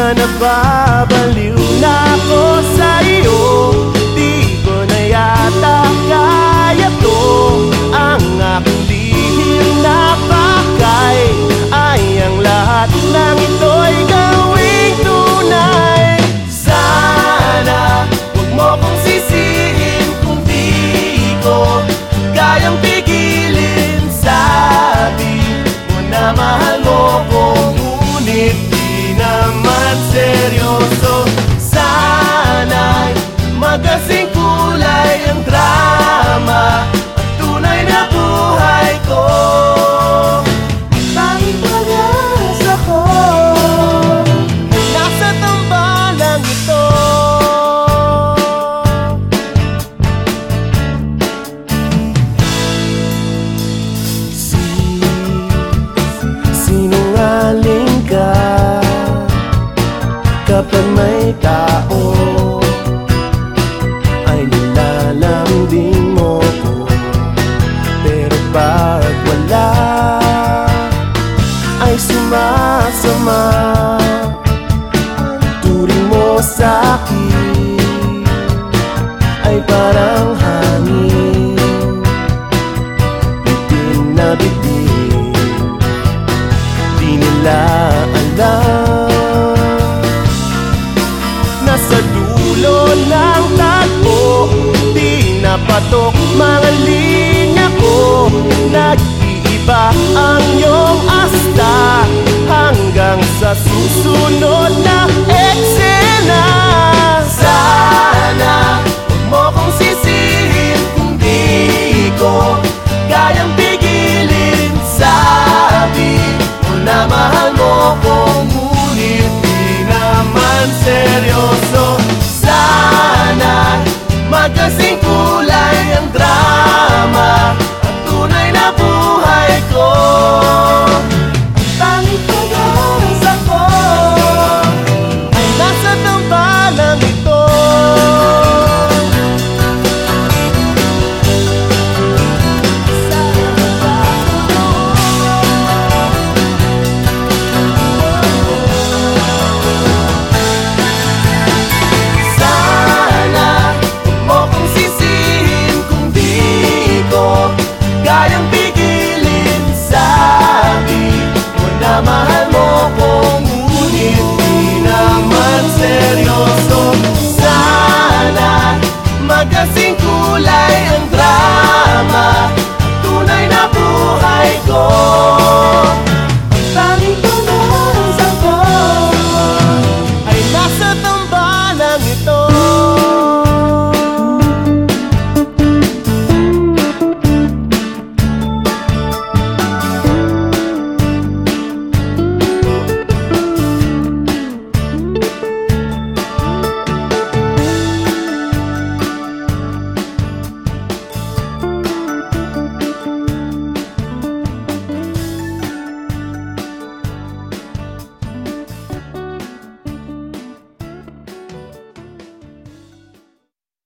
na nababaliw na ako sa'yo. Di ko na yata kaya to. Ang aking lihim na pakay Ay ang lahat ng ito'y gawing tunay. Sana huwag mo kong sisihin kung di ko Kayang pigilin. Sabi mo na mahal kapag may tao Ay nilalambing mo ko. Pero pag wala? Ay sumasama. Ang turing mo sa'kin Ay parang